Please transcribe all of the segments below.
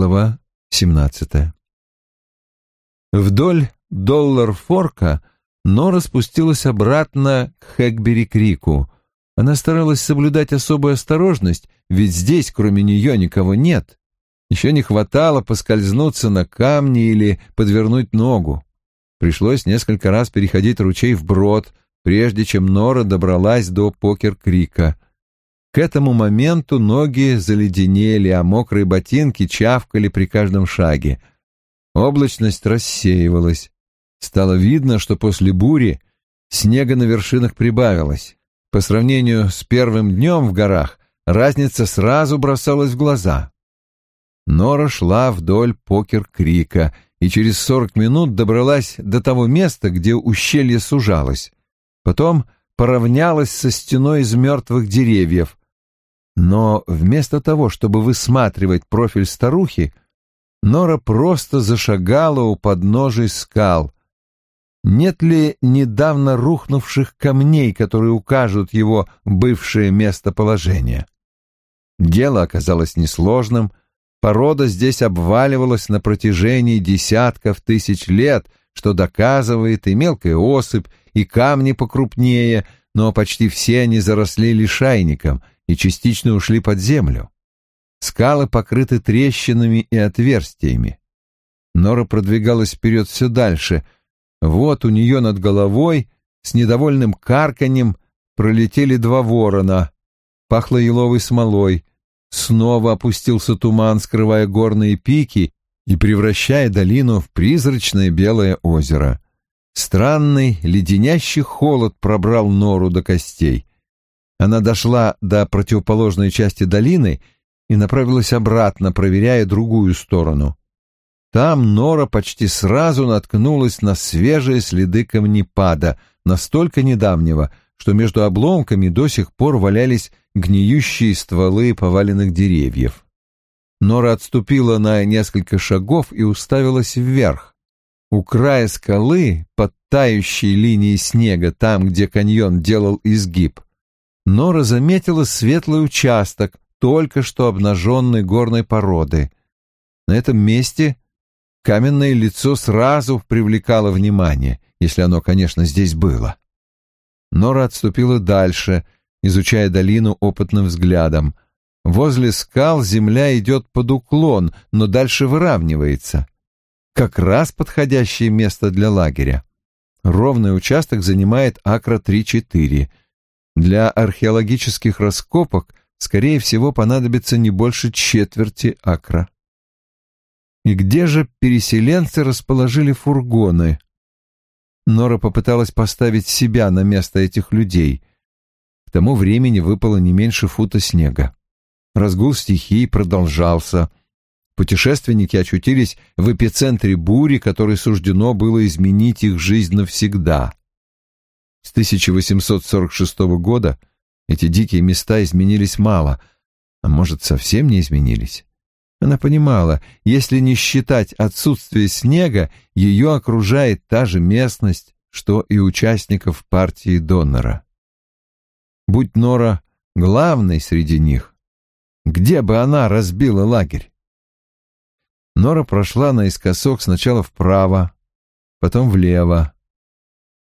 Глава 17. Вдоль доллар-форка Нора спустилась обратно к Хэкбери-Крику. Она старалась соблюдать особую осторожность, ведь здесь кроме нее никого нет. Еще не хватало поскользнуться на камне или подвернуть ногу. Пришлось несколько раз переходить ручей вброд, прежде чем Нора добралась до Покер-Крика. К этому моменту ноги заледенели, а мокрые ботинки чавкали при каждом шаге. Облачность рассеивалась. Стало видно, что после бури снега на вершинах прибавилось. По сравнению с первым днем в горах разница сразу бросалась в глаза. Нора шла вдоль покер-крика и через сорок минут добралась до того места, где ущелье сужалось. Потом поравнялась со стеной из мертвых деревьев. Но вместо того, чтобы высматривать профиль старухи, Нора просто зашагала у подножий скал. Нет ли недавно рухнувших камней, которые укажут его бывшее местоположение? Дело оказалось несложным. Порода здесь обваливалась на протяжении десятков тысяч лет, что доказывает и мелкая осыпь, и камни покрупнее, но почти все они заросли лишайником и частично ушли под землю. Скалы покрыты трещинами и отверстиями. Нора продвигалась вперед все дальше. Вот у нее над головой с недовольным карканьем пролетели два ворона. Пахло еловой смолой. Снова опустился туман, скрывая горные пики и превращая долину в призрачное белое озеро. Странный, леденящий холод пробрал Нору до костей. Она дошла до противоположной части долины и направилась обратно, проверяя другую сторону. Там Нора почти сразу наткнулась на свежие следы камнепада, настолько недавнего, что между обломками до сих пор валялись гниющие стволы поваленных деревьев. Нора отступила на несколько шагов и уставилась вверх. У края скалы, под тающей линией снега, там, где каньон делал изгиб, Нора заметила светлый участок, только что обнаженной горной породы. На этом месте каменное лицо сразу привлекало внимание, если оно, конечно, здесь было. Нора отступила дальше, изучая долину опытным взглядом. Возле скал земля идет под уклон, но дальше выравнивается. Как раз подходящее место для лагеря. Ровный участок занимает акра 3-4. Для археологических раскопок скорее всего, понадобится не больше четверти акра. И где же переселенцы расположили фургоны? Нора попыталась поставить себя на место этих людей. К тому времени выпало не меньше фута снега. Разгул стихий продолжался. Путешественники очутились в эпицентре бури, которой суждено было изменить их жизнь навсегда. С 1846 года эти дикие места изменились мало, а может, совсем не изменились. Она понимала, если не считать отсутствие снега, ее окружает та же местность, что и участников партии донора. Будь Нора главной среди них, где бы она разбила лагерь? Нора прошла наискосок сначала вправо, потом влево.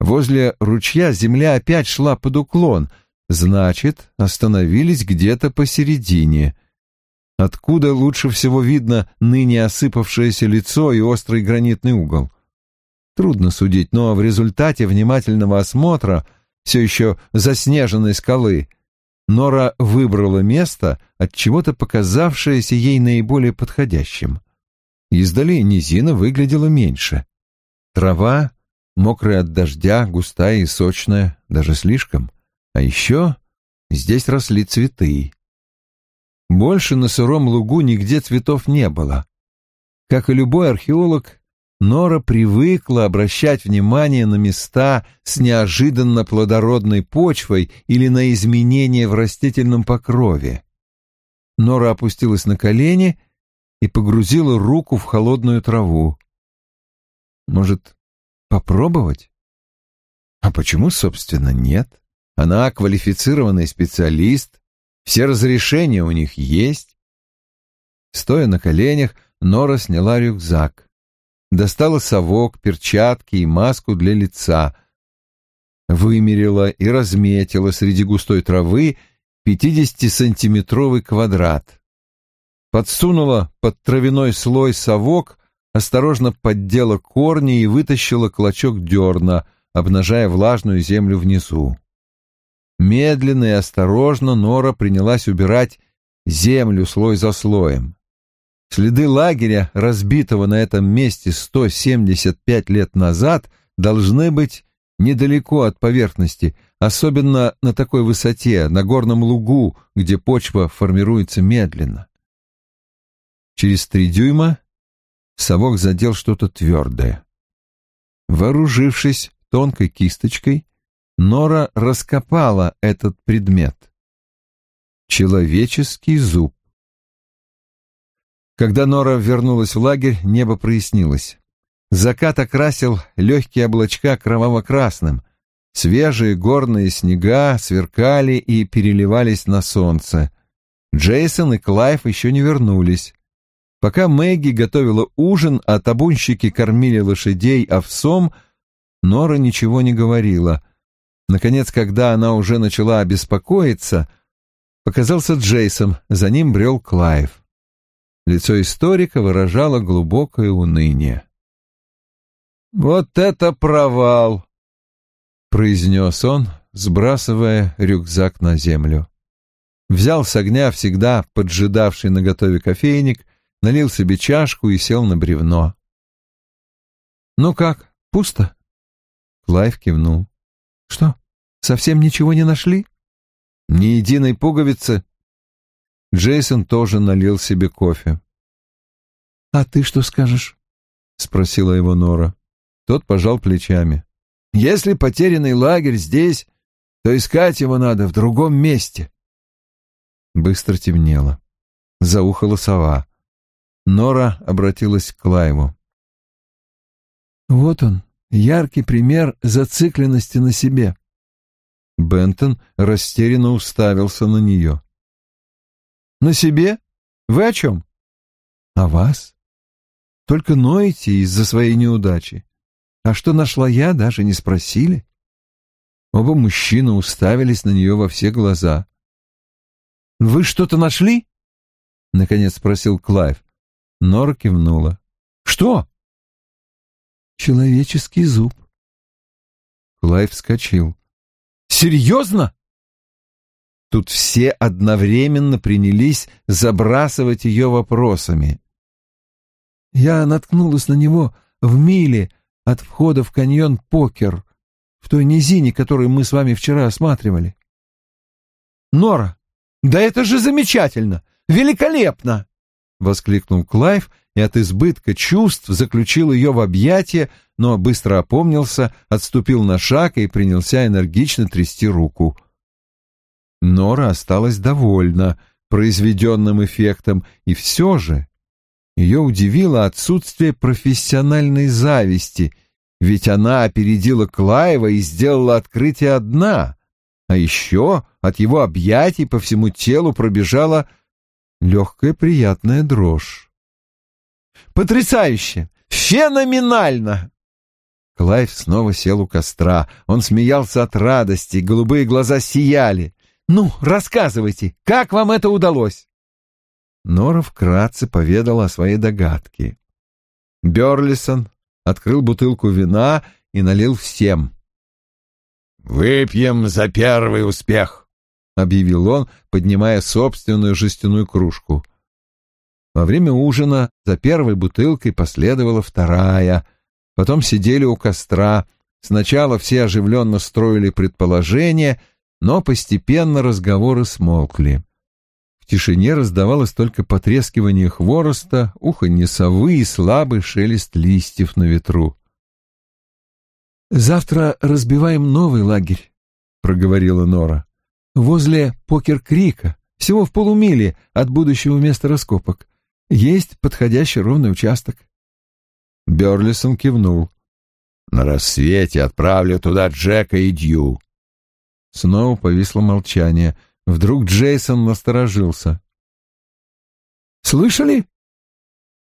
Возле ручья земля опять шла под уклон — Значит, остановились где-то посередине. Откуда лучше всего видно ныне осыпавшееся лицо и острый гранитный угол? Трудно судить, но в результате внимательного осмотра все еще заснеженной скалы Нора выбрала место, от чего-то показавшееся ей наиболее подходящим. Издали низина выглядела меньше. Трава, мокрая от дождя, густая и сочная, даже слишком — а еще здесь росли цветы. Больше на сыром лугу нигде цветов не было. Как и любой археолог, Нора привыкла обращать внимание на места с неожиданно плодородной почвой или на изменения в растительном покрове. Нора опустилась на колени и погрузила руку в холодную траву. Может, попробовать? А почему, собственно, нет? Она квалифицированный специалист, все разрешения у них есть. Стоя на коленях, Нора сняла рюкзак. Достала совок, перчатки и маску для лица. Вымерила и разметила среди густой травы пятидесятисантиметровый квадрат. Подсунула под травяной слой совок, осторожно поддела корни и вытащила клочок дерна, обнажая влажную землю внизу. Медленно и осторожно Нора принялась убирать землю слой за слоем. Следы лагеря, разбитого на этом месте 175 лет назад, должны быть недалеко от поверхности, особенно на такой высоте, на горном лугу, где почва формируется медленно. Через три дюйма совок задел что-то твердое. Вооружившись тонкой кисточкой, Нора раскопала этот предмет. Человеческий зуб. Когда Нора вернулась в лагерь, небо прояснилось. Закат окрасил легкие облачка кроваво-красным. Свежие горные снега сверкали и переливались на солнце. Джейсон и Клайв еще не вернулись. Пока Мэгги готовила ужин, а табунщики кормили лошадей овсом, Нора ничего не говорила. Наконец, когда она уже начала беспокоиться, показался Джейсон, за ним брел Клайв. Лицо историка выражало глубокое уныние. «Вот это провал!» — произнес он, сбрасывая рюкзак на землю. Взял с огня всегда поджидавший наготове кофейник, налил себе чашку и сел на бревно. «Ну как, пусто?» Клайв кивнул. «Что, совсем ничего не нашли?» «Ни единой пуговицы». Джейсон тоже налил себе кофе. «А ты что скажешь?» — спросила его Нора. Тот пожал плечами. «Если потерянный лагерь здесь, то искать его надо в другом месте». Быстро темнело. Заухала сова. Нора обратилась к Клайву. «Вот он, яркий пример зацикленности на себе». Бентон растерянно уставился на нее. «На себе? Вы о чем?» «О вас. Только ноете из-за своей неудачи. А что нашла я, даже не спросили». Оба мужчины уставились на нее во все глаза. «Вы что-то нашли?» — наконец спросил Клайв. Нора кивнула. «Что?» «Человеческий зуб». Клайв вскочил. «Серьезно?» Тут все одновременно принялись забрасывать ее вопросами. Я наткнулась на него в миле от входа в каньон Покер, в той низине, которую мы с вами вчера осматривали. «Нора, да это же замечательно! Великолепно!» — воскликнул Клайв и от избытка чувств заключил ее в объятия, но быстро опомнился, отступил на шаг и принялся энергично трясти руку. Нора осталась довольна произведенным эффектом, и все же ее удивило отсутствие профессиональной зависти, ведь она опередила Клаева и сделала открытие одна, а еще от его объятий по всему телу пробежала легкая приятная дрожь. «Потрясающе! Феноменально!» Клайв снова сел у костра. Он смеялся от радости, голубые глаза сияли. «Ну, рассказывайте, как вам это удалось?» Нора вкратце поведала о своей догадке. Берлисон открыл бутылку вина и налил всем. «Выпьем за первый успех!» — объявил он, поднимая собственную жестяную кружку. Во время ужина за первой бутылкой последовала вторая. Потом сидели у костра. Сначала все оживленно строили предположения, но постепенно разговоры смолкли. В тишине раздавалось только потрескивание хвороста, уханье совы и слабый шелест листьев на ветру. «Завтра разбиваем новый лагерь», — проговорила Нора возле Покер-Крика, всего в полумиле от будущего места раскопок. Есть подходящий ровный участок. Берлисон кивнул. На рассвете отправлю туда Джека и Дью. Снова повисло молчание. Вдруг Джейсон насторожился. «Слышали?»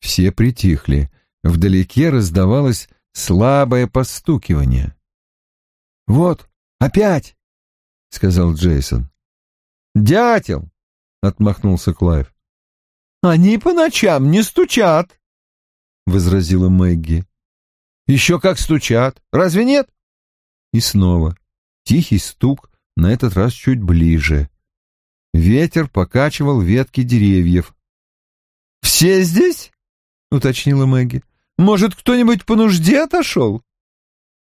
Все притихли. Вдалеке раздавалось слабое постукивание. «Вот, опять!» — сказал Джейсон. «Дятел!» — отмахнулся Клайв. «Они по ночам не стучат!» — возразила Мэгги. «Еще как стучат! Разве нет?» И снова тихий стук, на этот раз чуть ближе. Ветер покачивал ветки деревьев. «Все здесь?» — уточнила Мэгги. «Может, кто-нибудь по нужде отошел?»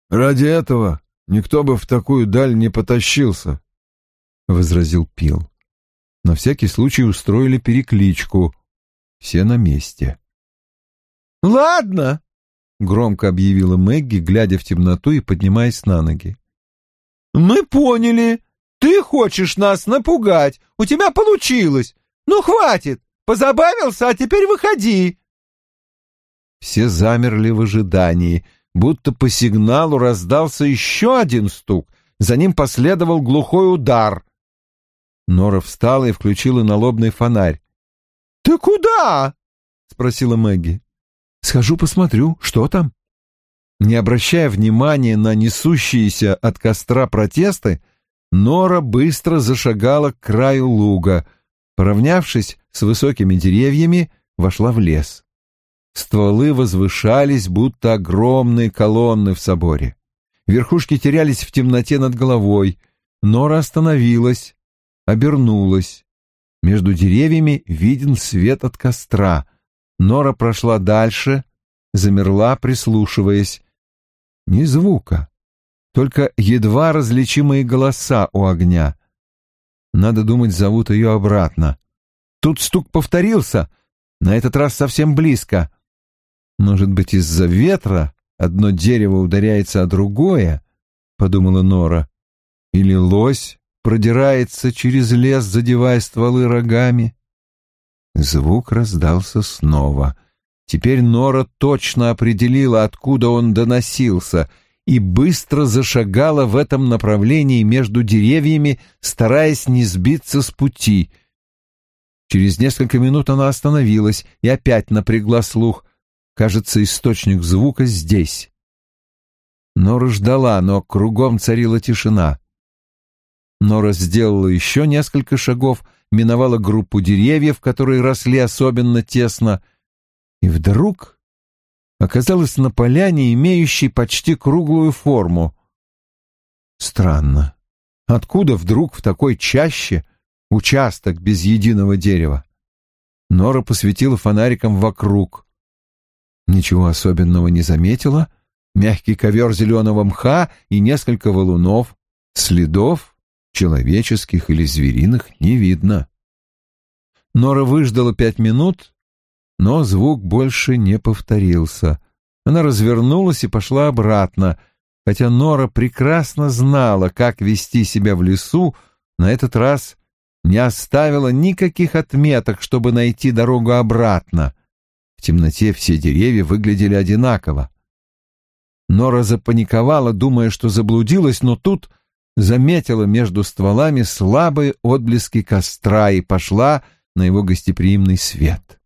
«Ради этого никто бы в такую даль не потащился», — возразил Пил. На всякий случай устроили перекличку. Все на месте. «Ладно», — громко объявила Мэгги, глядя в темноту и поднимаясь на ноги. «Мы поняли. Ты хочешь нас напугать. У тебя получилось. Ну, хватит. Позабавился, а теперь выходи. Все замерли в ожидании, будто по сигналу раздался еще один стук, за ним последовал глухой удар. Нора встала и включила налобный фонарь. «Ты куда?» — спросила Мэгги. «Схожу посмотрю, что там». Не обращая внимания на несущиеся от костра протесты, Нора быстро зашагала к краю луга. Поравнявшись с высокими деревьями, вошла в лес. Стволы возвышались, будто огромные колонны в соборе. Верхушки терялись в темноте над головой. Нора остановилась, обернулась. Между деревьями виден свет от костра. Нора прошла дальше, замерла, прислушиваясь. Ни звука, только едва различимые голоса у огня. Надо думать, зовут ее обратно. Тут стук повторился, на этот раз совсем близко. Может быть, из-за ветра одно дерево ударяется о другое, — подумала Нора. Или лось продирается через лес, задевая стволы рогами. Звук раздался снова. Теперь Нора точно определила, откуда он доносился, и быстро зашагала в этом направлении между деревьями, стараясь не сбиться с пути. Через несколько минут она остановилась и опять напрягла слух. Кажется, источник звука здесь. Нора ждала, но кругом царила тишина. Нора сделала еще несколько шагов, миновала группу деревьев, которые росли особенно тесно, и вдруг оказалась на поляне, имеющей почти круглую форму. Странно. Откуда вдруг в такой чаще участок без единого дерева? Нора посветила фонариком вокруг. Ничего особенного не заметила. Мягкий ковер зеленого мха и несколько валунов. Следов, человеческих или звериных, не видно. Нора выждала пять минут, но звук больше не повторился. Она развернулась и пошла обратно, хотя Нора прекрасно знала, как вести себя в лесу, на этот раз не оставила никаких отметок, чтобы найти дорогу обратно. В темноте все деревья выглядели одинаково. Нора запаниковала, думая, что заблудилась, но тут заметила между стволами слабые отблески костра и пошла на его гостеприимный свет.